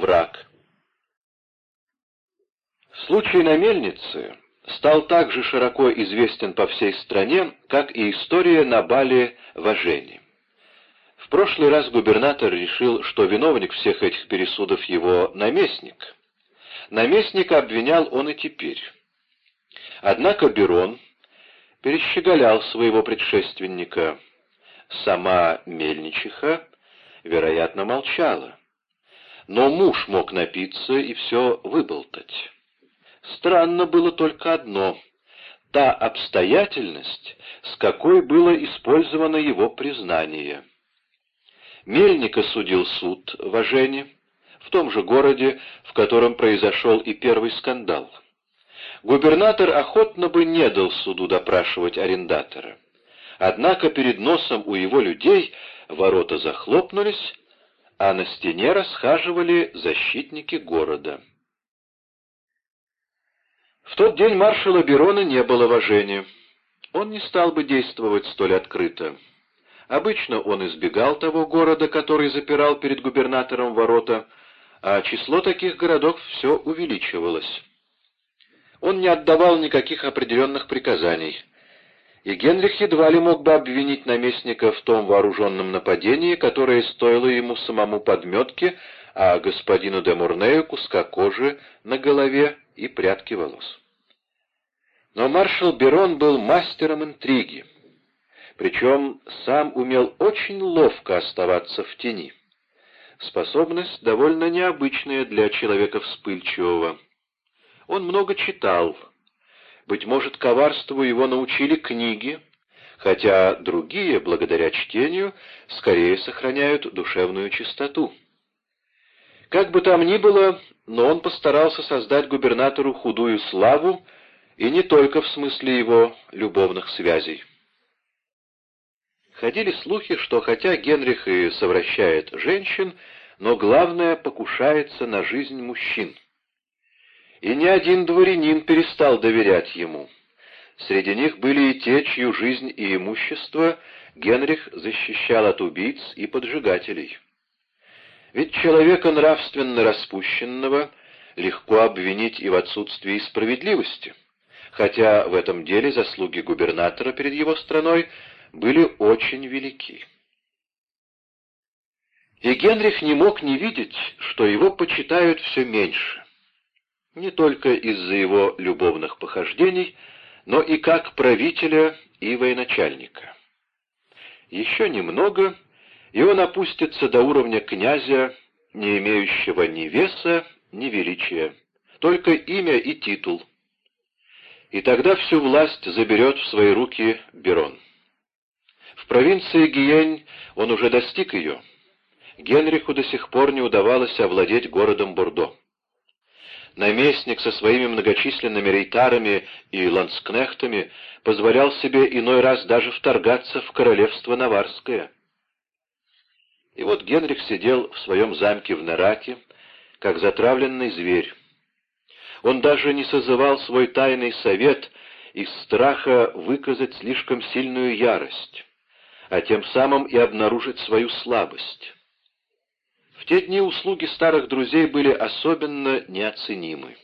враг. Случай на мельнице стал также широко известен по всей стране, как и история на бале в Ажене. В прошлый раз губернатор решил, что виновник всех этих пересудов его наместник. Наместника обвинял он и теперь. Однако Берон перещеголял своего предшественника. Сама мельничиха, вероятно, молчала. Но муж мог напиться и все выболтать. Странно было только одно — та обстоятельность, с какой было использовано его признание. Мельника судил суд в Ажене, в том же городе, в котором произошел и первый скандал. Губернатор охотно бы не дал суду допрашивать арендатора. Однако перед носом у его людей ворота захлопнулись, а на стене расхаживали защитники города. В тот день маршала Берона не было в Он не стал бы действовать столь открыто. Обычно он избегал того города, который запирал перед губернатором ворота, а число таких городов все увеличивалось. Он не отдавал никаких определенных приказаний, и Генрих едва ли мог бы обвинить наместника в том вооруженном нападении, которое стоило ему самому подметки, а господину де Мурнею куска кожи на голове и прядки волос. Но маршал Берон был мастером интриги, причем сам умел очень ловко оставаться в тени. Способность довольно необычная для человека вспыльчивого. Он много читал. Быть может, коварству его научили книги, хотя другие, благодаря чтению, скорее сохраняют душевную чистоту. Как бы там ни было, но он постарался создать губернатору худую славу, и не только в смысле его любовных связей. Ходили слухи, что хотя Генрих и совращает женщин, но главное покушается на жизнь мужчин. И ни один дворянин перестал доверять ему. Среди них были и те, чью жизнь и имущество Генрих защищал от убийц и поджигателей. Ведь человека нравственно распущенного легко обвинить и в отсутствии справедливости хотя в этом деле заслуги губернатора перед его страной были очень велики. И Генрих не мог не видеть, что его почитают все меньше. Не только из-за его любовных похождений, но и как правителя и военачальника. Еще немного, и он опустится до уровня князя, не имеющего ни веса, ни величия, только имя и титул, и тогда всю власть заберет в свои руки Берон. В провинции Гиень он уже достиг ее. Генриху до сих пор не удавалось овладеть городом Бордо. Наместник со своими многочисленными рейтарами и ланскнехтами позволял себе иной раз даже вторгаться в королевство Наварское. И вот Генрих сидел в своем замке в Нараке, как затравленный зверь. Он даже не созывал свой тайный совет из страха выказать слишком сильную ярость, а тем самым и обнаружить свою слабость. В те дни услуги старых друзей были особенно неоценимы.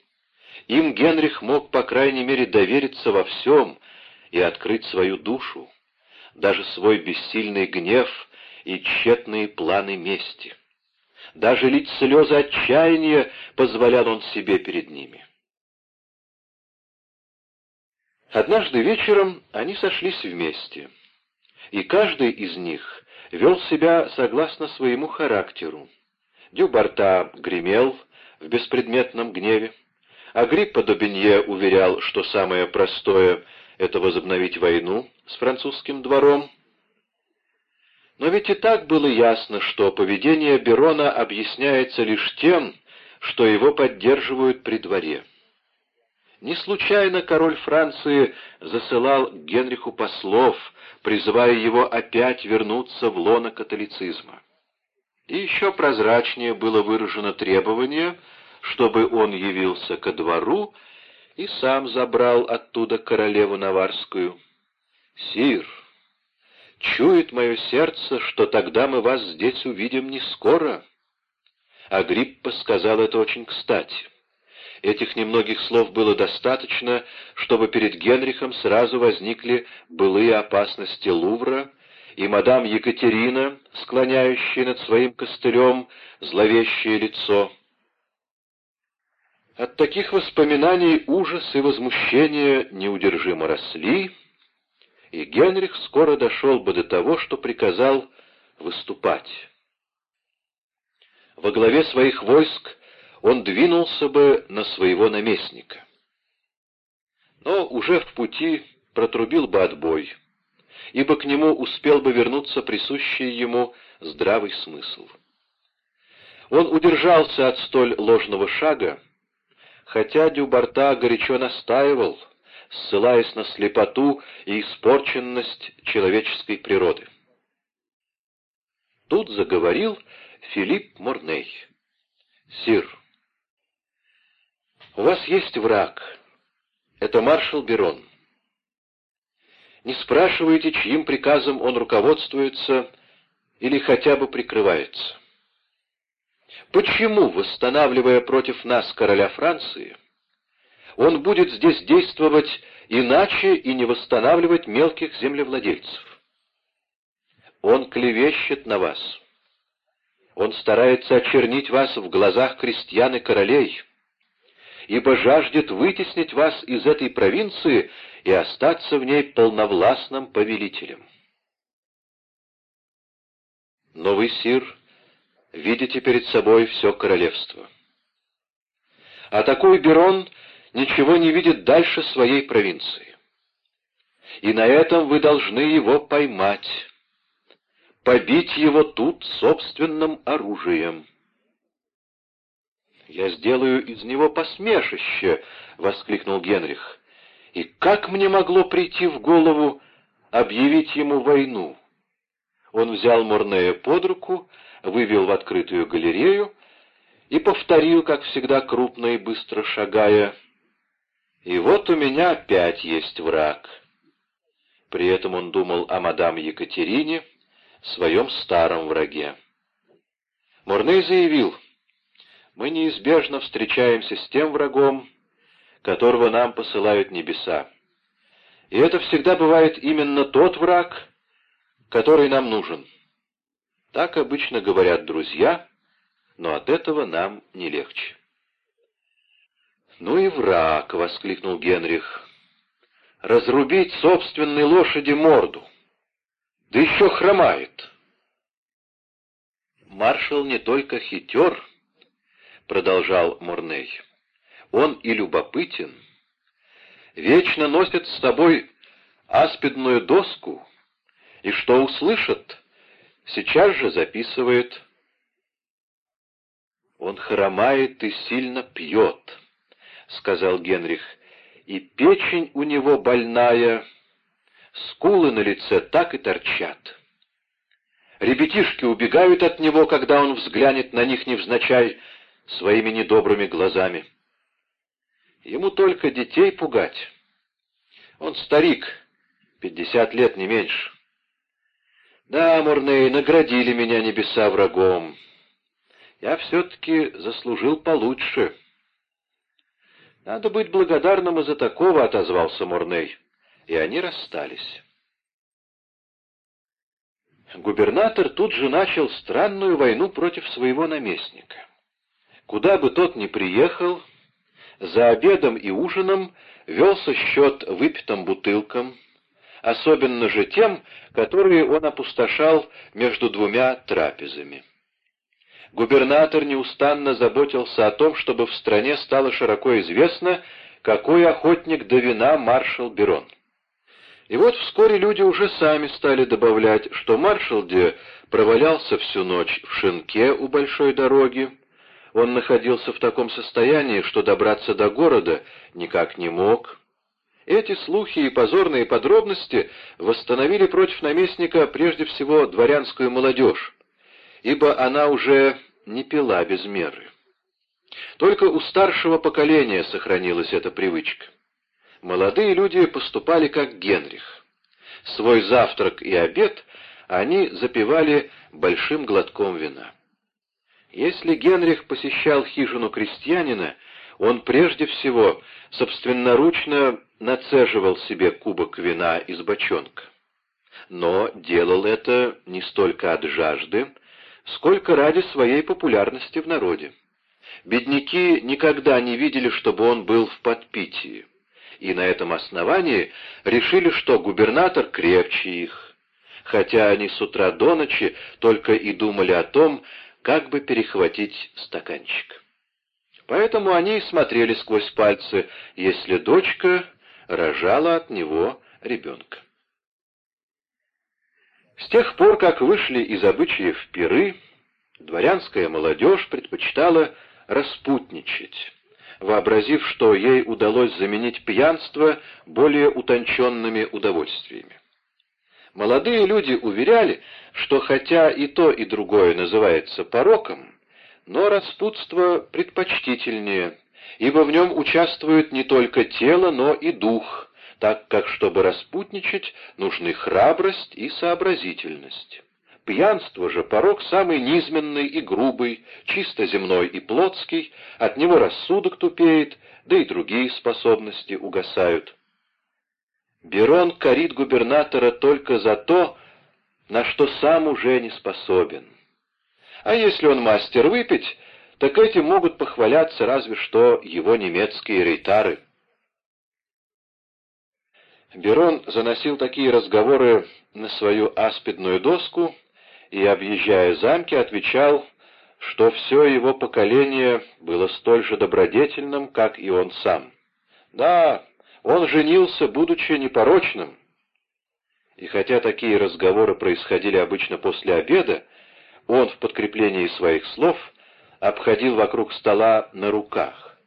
Им Генрих мог, по крайней мере, довериться во всем и открыть свою душу, даже свой бессильный гнев и тщетные планы мести. Даже лить слезы отчаяния позволял он себе перед ними. Однажды вечером они сошлись вместе, и каждый из них вел себя согласно своему характеру. Дюбарта гремел в беспредметном гневе, а Гриппа Добенье уверял, что самое простое — это возобновить войну с французским двором. Но ведь и так было ясно, что поведение Берона объясняется лишь тем, что его поддерживают при дворе. Не случайно король Франции засылал Генриху послов, призывая его опять вернуться в лоно католицизма. И еще прозрачнее было выражено требование, чтобы он явился ко двору и сам забрал оттуда королеву Наварскую. «Сир, чует мое сердце, что тогда мы вас здесь увидим не скоро». Агриппа сказал это очень кстати. Этих немногих слов было достаточно, чтобы перед Генрихом сразу возникли былые опасности Лувра и мадам Екатерина, склоняющая над своим костылем зловещее лицо. От таких воспоминаний ужас и возмущение неудержимо росли, и Генрих скоро дошел бы до того, что приказал выступать. Во главе своих войск он двинулся бы на своего наместника. Но уже в пути протрубил бы отбой, ибо к нему успел бы вернуться присущий ему здравый смысл. Он удержался от столь ложного шага, хотя Дюбарта горячо настаивал, ссылаясь на слепоту и испорченность человеческой природы. Тут заговорил Филипп Морней. «Сир, у вас есть враг. Это маршал Берон. Не спрашивайте, чьим приказом он руководствуется или хотя бы прикрывается. Почему, восстанавливая против нас короля Франции, он будет здесь действовать иначе и не восстанавливать мелких землевладельцев? Он клевещет на вас. Он старается очернить вас в глазах крестьян и королей, ибо жаждет вытеснить вас из этой провинции и остаться в ней полновластным повелителем. Но вы, сир, видите перед собой все королевство. А такой Берон ничего не видит дальше своей провинции. И на этом вы должны его поймать, побить его тут собственным оружием. «Я сделаю из него посмешище!» — воскликнул Генрих. «И как мне могло прийти в голову объявить ему войну?» Он взял Морнея под руку, вывел в открытую галерею и повторил, как всегда, крупно и быстро шагая, «И вот у меня опять есть враг». При этом он думал о мадам Екатерине, своем старом враге. Морней заявил, «Мы неизбежно встречаемся с тем врагом, которого нам посылают небеса. И это всегда бывает именно тот враг, который нам нужен. Так обычно говорят друзья, но от этого нам не легче». «Ну и враг!» — воскликнул Генрих. «Разрубить собственной лошади морду!» Да еще хромает. Маршал не только хитер, продолжал Мурней, он и любопытен. Вечно носит с собой аспидную доску, и что услышит, сейчас же записывает. «Он хромает и сильно пьет», — сказал Генрих, — «и печень у него больная, Скулы на лице так и торчат. Ребятишки убегают от него, когда он взглянет на них невзначай своими недобрыми глазами. Ему только детей пугать. Он старик, пятьдесят лет не меньше. Да, Мурней, наградили меня небеса врагом. Я все-таки заслужил получше. Надо быть благодарным из-за такого, — отозвался Мурней и они расстались. Губернатор тут же начал странную войну против своего наместника. Куда бы тот ни приехал, за обедом и ужином велся счет выпитым бутылкам, особенно же тем, которые он опустошал между двумя трапезами. Губернатор неустанно заботился о том, чтобы в стране стало широко известно, какой охотник до вина маршал Берон. И вот вскоре люди уже сами стали добавлять, что маршалде провалялся всю ночь в шинке у большой дороги. Он находился в таком состоянии, что добраться до города никак не мог. Эти слухи и позорные подробности восстановили против наместника прежде всего дворянскую молодежь, ибо она уже не пила без меры. Только у старшего поколения сохранилась эта привычка. Молодые люди поступали как Генрих. Свой завтрак и обед они запивали большим глотком вина. Если Генрих посещал хижину крестьянина, он прежде всего собственноручно нацеживал себе кубок вина из бочонка. Но делал это не столько от жажды, сколько ради своей популярности в народе. Бедняки никогда не видели, чтобы он был в подпитии, и на этом основании решили, что губернатор крепче их, хотя они с утра до ночи только и думали о том, как бы перехватить стаканчик. Поэтому они смотрели сквозь пальцы, если дочка рожала от него ребенка. С тех пор, как вышли из обычаев пиры, дворянская молодежь предпочитала распутничать, вообразив, что ей удалось заменить пьянство более утонченными удовольствиями. Молодые люди уверяли, что хотя и то, и другое называется пороком, но распутство предпочтительнее, ибо в нем участвует не только тело, но и дух, так как, чтобы распутничать, нужны храбрость и сообразительность. Пьянство же порог самый низменный и грубый, чисто земной и плотский, от него рассудок тупеет, да и другие способности угасают. Берон корит губернатора только за то, на что сам уже не способен. А если он мастер выпить, так этим могут похваляться разве что его немецкие рейтары. Берон заносил такие разговоры на свою аспидную доску и, объезжая замки, отвечал, что все его поколение было столь же добродетельным, как и он сам. Да, он женился, будучи непорочным. И хотя такие разговоры происходили обычно после обеда, он в подкреплении своих слов обходил вокруг стола на руках.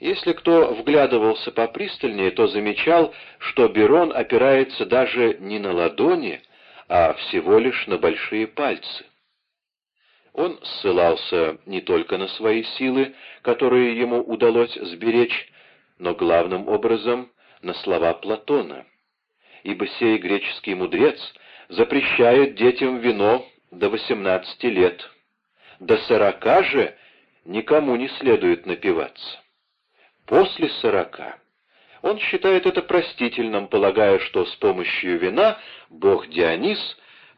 Если кто вглядывался попристальнее, то замечал, что Берон опирается даже не на ладони, а всего лишь на большие пальцы. Он ссылался не только на свои силы, которые ему удалось сберечь, но главным образом на слова Платона. Ибо сей греческий мудрец запрещает детям вино до 18 лет. До сорока же никому не следует напиваться. После сорока он считает это простительным, полагая, что с помощью вина бог Дионис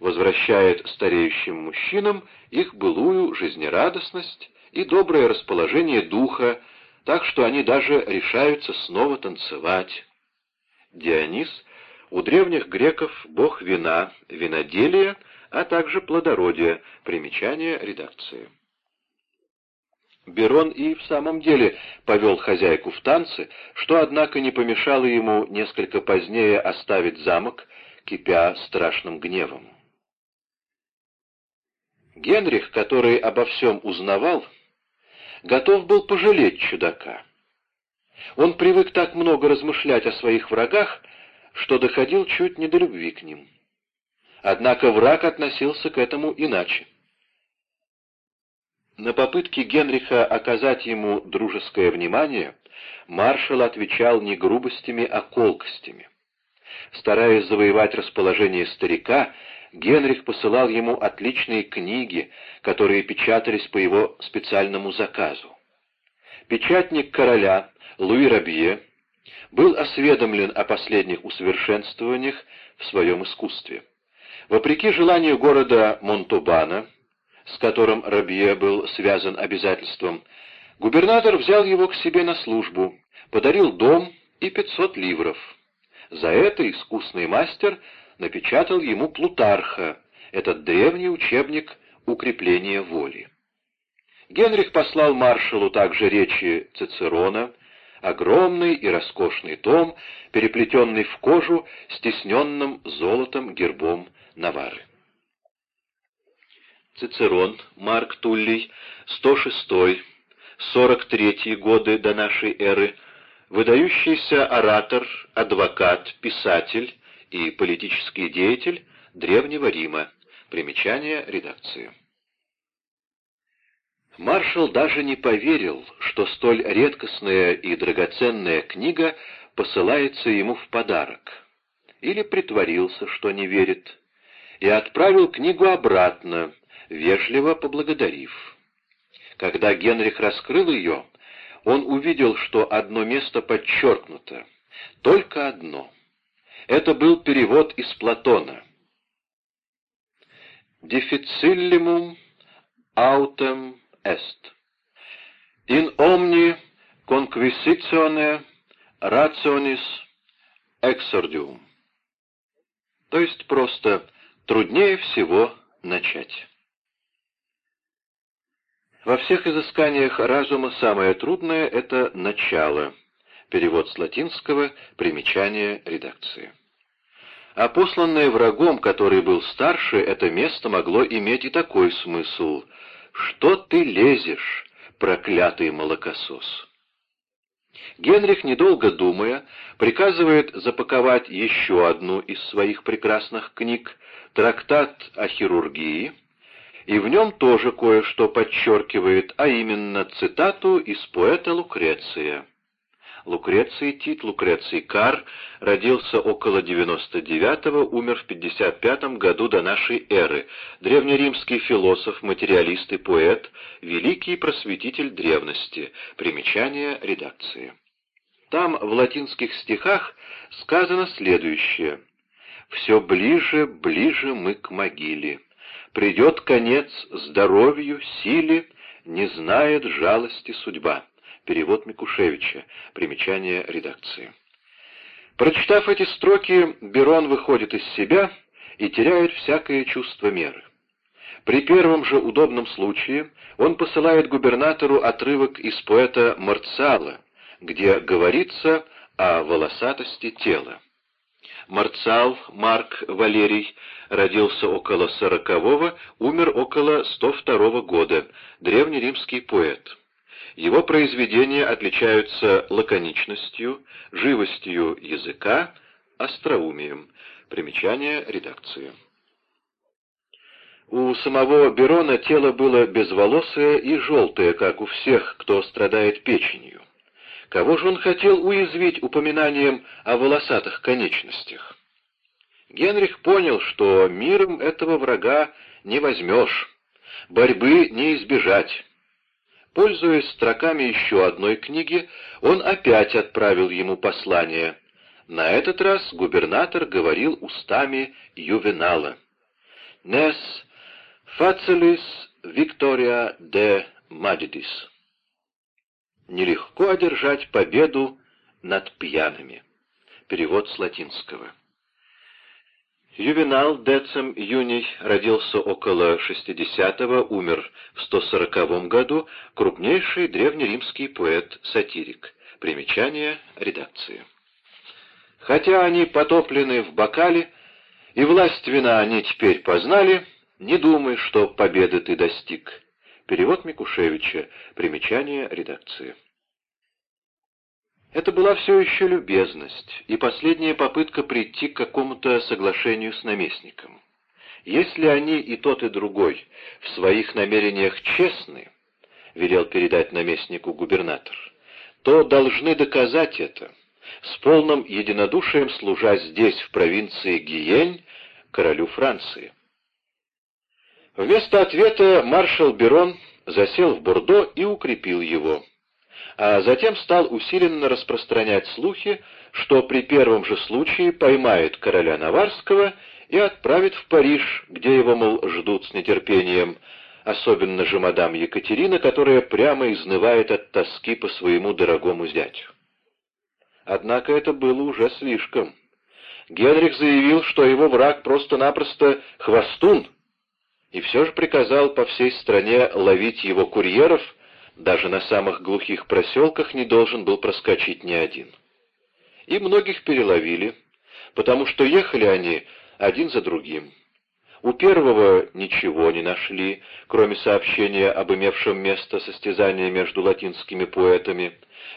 возвращает стареющим мужчинам их былую жизнерадостность и доброе расположение духа, так что они даже решаются снова танцевать. Дионис — у древних греков бог вина, виноделия, а также плодородия, примечание редакции. Берон и в самом деле повел хозяйку в танцы, что, однако, не помешало ему несколько позднее оставить замок, кипя страшным гневом. Генрих, который обо всем узнавал, готов был пожалеть чудака. Он привык так много размышлять о своих врагах, что доходил чуть не до любви к ним. Однако враг относился к этому иначе. На попытки Генриха оказать ему дружеское внимание маршал отвечал не грубостями, а колкостями. Стараясь завоевать расположение старика, Генрих посылал ему отличные книги, которые печатались по его специальному заказу. Печатник короля Луи Рабье был осведомлен о последних усовершенствованиях в своем искусстве. Вопреки желанию города Монтубана, с которым Рабье был связан обязательством, губернатор взял его к себе на службу, подарил дом и 500 ливров. За это искусный мастер напечатал ему Плутарха, этот древний учебник укрепления воли. Генрих послал маршалу также речи Цицерона, огромный и роскошный том, переплетенный в кожу, стесненным золотом гербом Навары. Цицерон, Марк Туллий, 106-43 годы до нашей эры, выдающийся оратор, адвокат, писатель и политический деятель Древнего Рима. Примечание редакции. Маршал даже не поверил, что столь редкостная и драгоценная книга посылается ему в подарок, или притворился, что не верит, и отправил книгу обратно, вежливо поблагодарив. Когда Генрих раскрыл ее, он увидел, что одно место подчеркнуто. Только одно. Это был перевод из Платона. «Difficillimum autem est. In omni conquisitione rationis exordium». То есть просто труднее всего начать. Во всех изысканиях разума самое трудное — это начало. Перевод с латинского, примечание редакции. А посланное врагом, который был старше, это место могло иметь и такой смысл. «Что ты лезешь, проклятый молокосос?» Генрих, недолго думая, приказывает запаковать еще одну из своих прекрасных книг, трактат о хирургии, и в нем тоже кое-что подчеркивает, а именно цитату из поэта Лукреция. Лукреций Тит, Лукреций Кар, родился около 99-го, умер в 55 году до нашей эры, древнеримский философ, материалист и поэт, великий просветитель древности. Примечание редакции. Там в латинских стихах сказано следующее «Все ближе, ближе мы к могиле. Придет конец здоровью, силе, не знает жалости судьба». Перевод Микушевича. Примечание редакции. Прочитав эти строки, Берон выходит из себя и теряет всякое чувство меры. При первом же удобном случае он посылает губернатору отрывок из поэта Марцала, где говорится о волосатости тела. Марцал Марк Валерий родился около сорокового, умер около 102 года, древнеримский поэт. Его произведения отличаются лаконичностью, живостью языка, остроумием. Примечание редакции. У самого Берона тело было безволосое и желтое, как у всех, кто страдает печенью. Кого же он хотел уязвить упоминанием о волосатых конечностях? Генрих понял, что миром этого врага не возьмешь, борьбы не избежать. Пользуясь строками еще одной книги, он опять отправил ему послание. На этот раз губернатор говорил устами Ювенала. «Нес фацелис Виктория де Мадидис». «Нелегко одержать победу над пьяными». Перевод с латинского. Ювенал Децем Юний родился около 60-го, умер в 140 году, крупнейший древнеримский поэт-сатирик. Примечание редакции. Хотя они потоплены в бокале, и власть вина они теперь познали, не думай, что победы ты достиг. Перевод Микушевича. Примечание редакции. Это была все еще любезность и последняя попытка прийти к какому-то соглашению с наместником. Если они и тот, и другой в своих намерениях честны, — велел передать наместнику губернатор, — то должны доказать это, с полным единодушием служа здесь, в провинции Гиень, королю Франции. Вместо ответа маршал Берон засел в Бордо и укрепил его а затем стал усиленно распространять слухи, что при первом же случае поймает короля Наварского и отправит в Париж, где его, мол, ждут с нетерпением, особенно же мадам Екатерина, которая прямо изнывает от тоски по своему дорогому зятю. Однако это было уже слишком. Генрих заявил, что его враг просто-напросто хвостун, и все же приказал по всей стране ловить его курьеров — даже на самых глухих проселках не должен был проскочить ни один. И многих переловили, потому что ехали они один за другим. У первого ничего не нашли, кроме сообщения об имевшем место состязании между латинскими поэтами.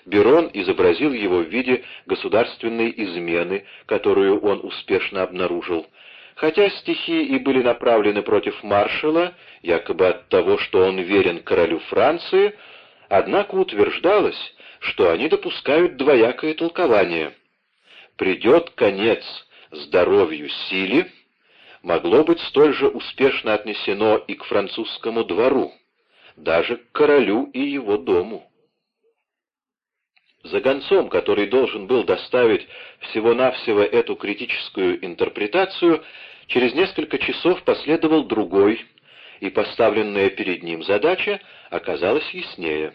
Берон изобразил его в виде государственной измены, которую он успешно обнаружил. Хотя стихи и были направлены против маршала, якобы от того, что он верен королю Франции, однако утверждалось, что они допускают двоякое толкование. «Придет конец здоровью силе» могло быть столь же успешно отнесено и к французскому двору, даже к королю и его дому. За гонцом, который должен был доставить всего-навсего эту критическую интерпретацию, через несколько часов последовал другой, и поставленная перед ним задача оказалась яснее.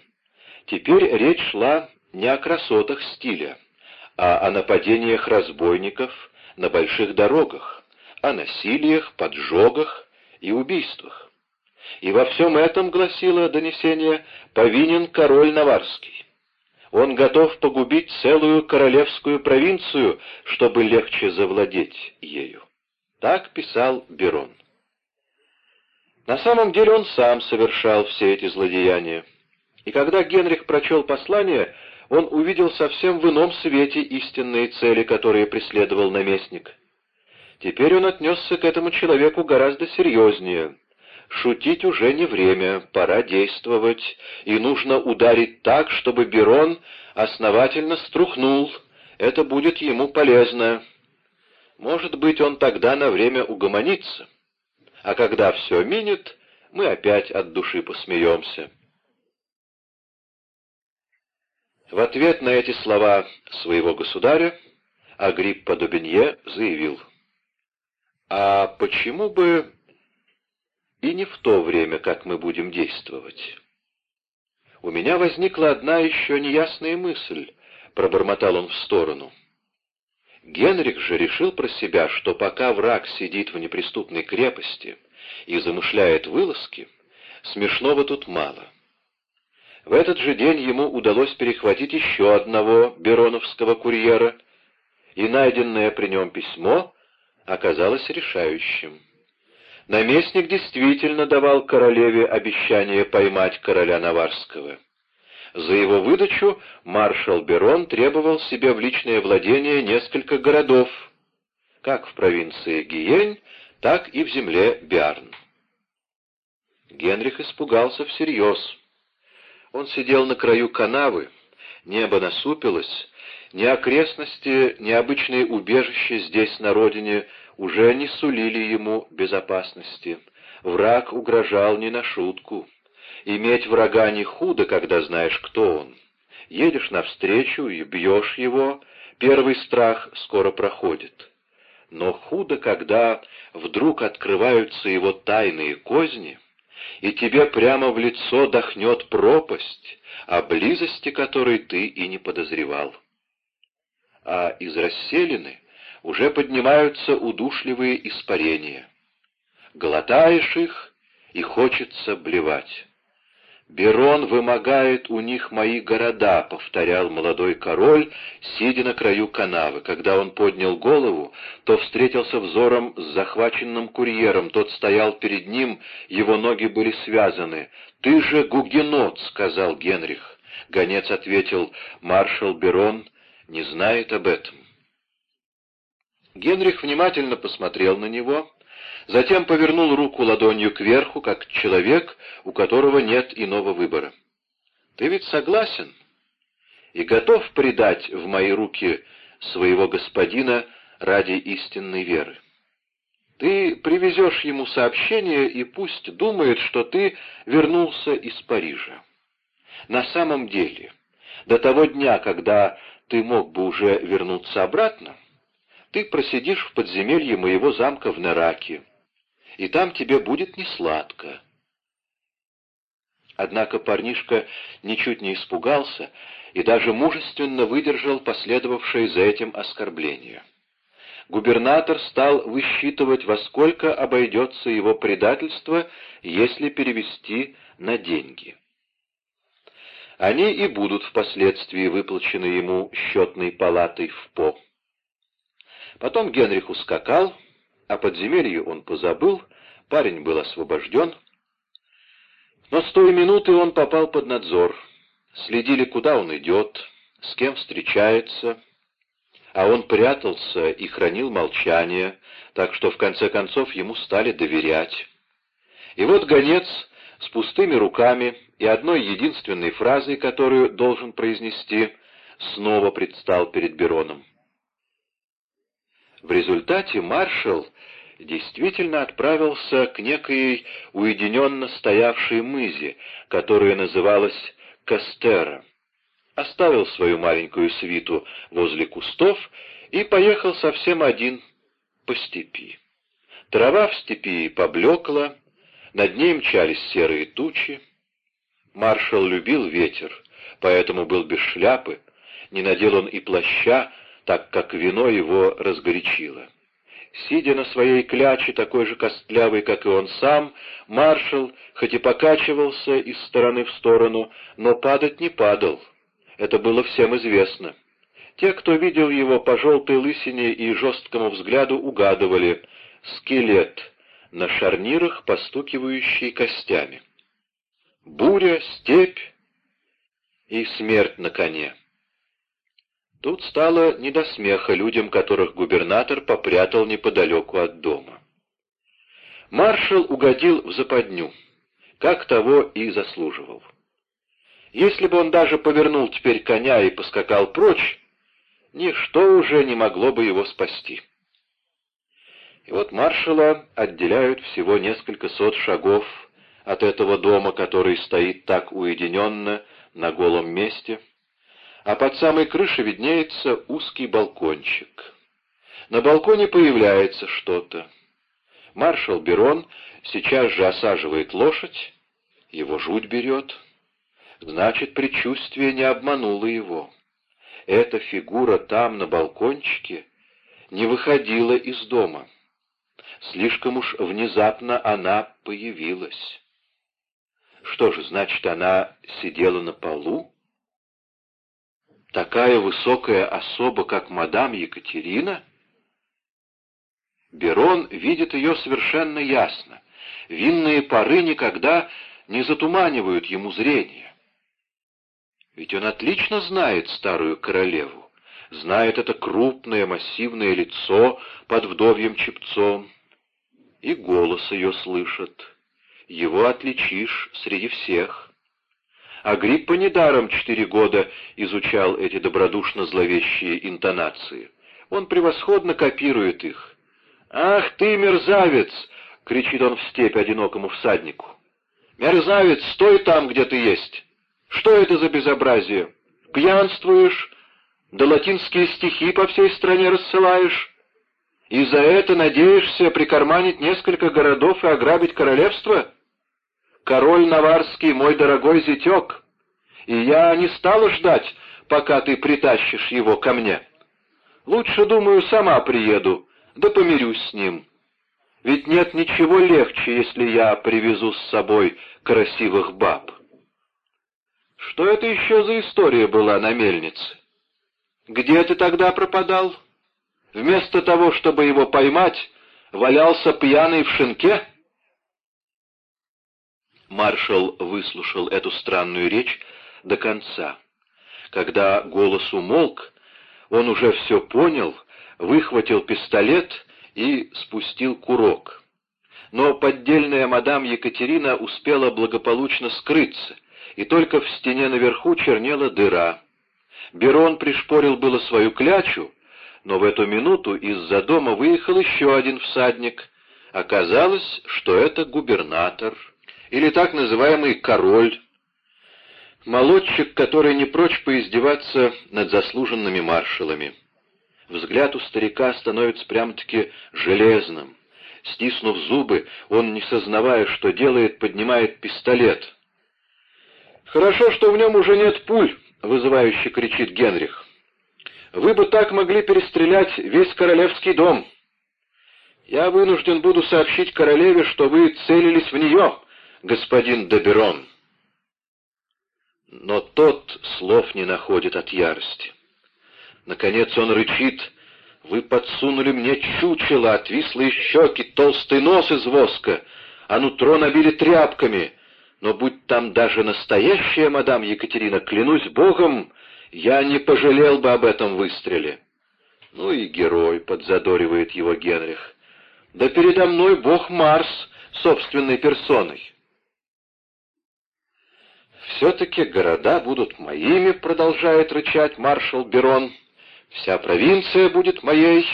Теперь речь шла не о красотах стиля, а о нападениях разбойников на больших дорогах, о насилиях, поджогах и убийствах. И во всем этом, гласило донесение, повинен король Наварский. Он готов погубить целую королевскую провинцию, чтобы легче завладеть ею. Так писал Берон. На самом деле он сам совершал все эти злодеяния. И когда Генрих прочел послание, он увидел совсем в ином свете истинные цели, которые преследовал наместник. Теперь он отнесся к этому человеку гораздо серьезнее — Шутить уже не время, пора действовать, и нужно ударить так, чтобы Берон основательно струхнул. Это будет ему полезно. Может быть, он тогда на время угомонится. А когда все минет, мы опять от души посмеемся. В ответ на эти слова своего государя Агриппа Дубенье заявил, «А почему бы и не в то время, как мы будем действовать. У меня возникла одна еще неясная мысль, пробормотал он в сторону. Генрих же решил про себя, что пока враг сидит в неприступной крепости и замышляет вылазки, смешного тут мало. В этот же день ему удалось перехватить еще одного бероновского курьера, и найденное при нем письмо оказалось решающим. Наместник действительно давал королеве обещание поймать короля Наварского. За его выдачу маршал Берон требовал себе в личное владение несколько городов, как в провинции Гиень, так и в земле Биарн. Генрих испугался всерьез. Он сидел на краю канавы, небо насупилось, ни окрестности, ни обычные убежища здесь, на родине, уже не сулили ему безопасности. Враг угрожал не на шутку. Иметь врага не худо, когда знаешь, кто он. Едешь навстречу и бьешь его, первый страх скоро проходит. Но худо, когда вдруг открываются его тайные козни, и тебе прямо в лицо дохнет пропасть, о близости которой ты и не подозревал. А из расселины уже поднимаются удушливые испарения. Глотаешь их, и хочется блевать. «Берон вымогает у них мои города», — повторял молодой король, сидя на краю канавы. Когда он поднял голову, то встретился взором с захваченным курьером. Тот стоял перед ним, его ноги были связаны. «Ты же гугенот», — сказал Генрих. Гонец ответил, «Маршал Берон не знает об этом». Генрих внимательно посмотрел на него, затем повернул руку ладонью кверху, как человек, у которого нет иного выбора. «Ты ведь согласен и готов предать в мои руки своего господина ради истинной веры? Ты привезешь ему сообщение, и пусть думает, что ты вернулся из Парижа. На самом деле, до того дня, когда ты мог бы уже вернуться обратно, ты просидишь в подземелье моего замка в Нераке, и там тебе будет несладко. Однако парнишка ничуть не испугался и даже мужественно выдержал последовавшее за этим оскорбление. Губернатор стал высчитывать, во сколько обойдется его предательство, если перевести на деньги. Они и будут впоследствии выплачены ему счетной палатой в По. Потом Генрих ускакал, о подземелье он позабыл, парень был освобожден. Но с той минуты он попал под надзор. Следили, куда он идет, с кем встречается, а он прятался и хранил молчание, так что в конце концов ему стали доверять. И вот гонец с пустыми руками и одной единственной фразой, которую должен произнести, снова предстал перед Бероном. В результате маршал действительно отправился к некой уединенно стоявшей мызе, которая называлась Кастера, оставил свою маленькую свиту возле кустов и поехал совсем один по степи. Трава в степи поблекла, над ней мчались серые тучи. Маршал любил ветер, поэтому был без шляпы, не надел он и плаща, так как вино его разгорячило. Сидя на своей кляче, такой же костлявый, как и он сам, маршал, хоть и покачивался из стороны в сторону, но падать не падал. Это было всем известно. Те, кто видел его по желтой лысине и жесткому взгляду, угадывали скелет на шарнирах, постукивающий костями. Буря, степь и смерть на коне. Тут стало не до смеха людям, которых губернатор попрятал неподалеку от дома. Маршал угодил в западню, как того и заслуживал. Если бы он даже повернул теперь коня и поскакал прочь, ничто уже не могло бы его спасти. И вот маршала отделяют всего несколько сот шагов от этого дома, который стоит так уединенно на голом месте, а под самой крышей виднеется узкий балкончик. На балконе появляется что-то. Маршал Берон сейчас же осаживает лошадь, его жуть берет. Значит, предчувствие не обмануло его. Эта фигура там, на балкончике, не выходила из дома. Слишком уж внезапно она появилась. Что же, значит, она сидела на полу? Такая высокая особа, как мадам Екатерина? Берон видит ее совершенно ясно. Винные пары никогда не затуманивают ему зрение. Ведь он отлично знает старую королеву, знает это крупное массивное лицо под вдовьем чепцом, и голос ее слышит. Его отличишь среди всех. Агриппа недаром четыре года изучал эти добродушно-зловещие интонации. Он превосходно копирует их. «Ах ты, мерзавец!» — кричит он в степь одинокому всаднику. «Мерзавец, стой там, где ты есть! Что это за безобразие? Пьянствуешь, да латинские стихи по всей стране рассылаешь, и за это надеешься прикарманить несколько городов и ограбить королевство?» Король Наварский мой дорогой зятек, и я не стала ждать, пока ты притащишь его ко мне. Лучше, думаю, сама приеду, да помирюсь с ним. Ведь нет ничего легче, если я привезу с собой красивых баб. Что это еще за история была на мельнице? Где ты тогда пропадал? Вместо того, чтобы его поймать, валялся пьяный в шинке — Маршал выслушал эту странную речь до конца. Когда голос умолк, он уже все понял, выхватил пистолет и спустил курок. Но поддельная мадам Екатерина успела благополучно скрыться, и только в стене наверху чернела дыра. Берон пришпорил было свою клячу, но в эту минуту из-за дома выехал еще один всадник. Оказалось, что это губернатор или так называемый король, молодчик, который не прочь поиздеваться над заслуженными маршалами. Взгляд у старика становится прям-таки железным. Стиснув зубы, он, не сознавая, что делает, поднимает пистолет. «Хорошо, что в нем уже нет пуль», — вызывающе кричит Генрих. «Вы бы так могли перестрелять весь королевский дом. Я вынужден буду сообщить королеве, что вы целились в нее, господин Доберон. Но тот слов не находит от ярости. Наконец он рычит, «Вы подсунули мне чучело, отвислые щеки, толстый нос из воска, а нутро набили тряпками. Но будь там даже настоящая мадам Екатерина, клянусь богом, я не пожалел бы об этом выстреле». «Ну и герой», — подзадоривает его Генрих. «Да передо мной бог Марс собственной персоной». «Все-таки города будут моими», — продолжает рычать маршал Берон. «Вся провинция будет моей.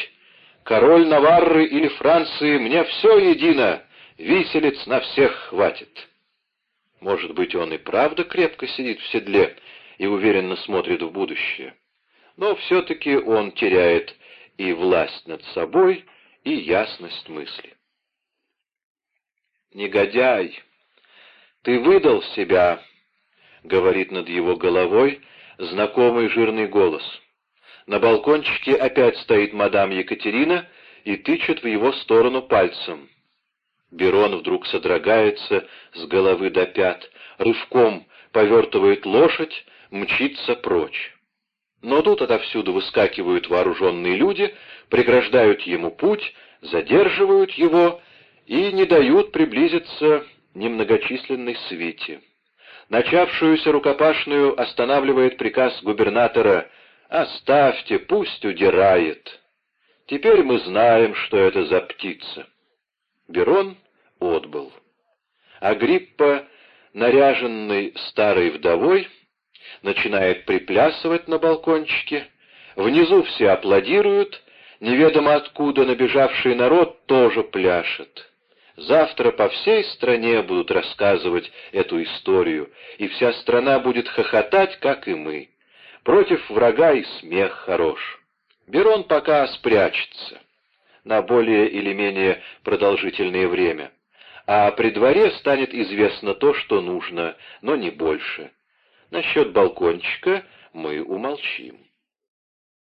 король Наварры или Франции, мне все едино, виселиц на всех хватит. Может быть, он и правда крепко сидит в седле и уверенно смотрит в будущее. Но все-таки он теряет и власть над собой, и ясность мысли. «Негодяй! Ты выдал себя!» — говорит над его головой знакомый жирный голос. На балкончике опять стоит мадам Екатерина и тычет в его сторону пальцем. Берон вдруг содрогается с головы до пят, рывком повертывает лошадь, мчится прочь. Но тут отовсюду выскакивают вооруженные люди, преграждают ему путь, задерживают его и не дают приблизиться немногочисленной свите. Начавшуюся рукопашную останавливает приказ губернатора «Оставьте, пусть удирает». Теперь мы знаем, что это за птица. Берон отбыл. Агриппа, наряженный старой вдовой, начинает приплясывать на балкончике. Внизу все аплодируют, неведомо откуда набежавший народ тоже пляшет. Завтра по всей стране будут рассказывать эту историю, и вся страна будет хохотать, как и мы. Против врага и смех хорош. Берон пока спрячется на более или менее продолжительное время, а при дворе станет известно то, что нужно, но не больше. Насчет балкончика мы умолчим.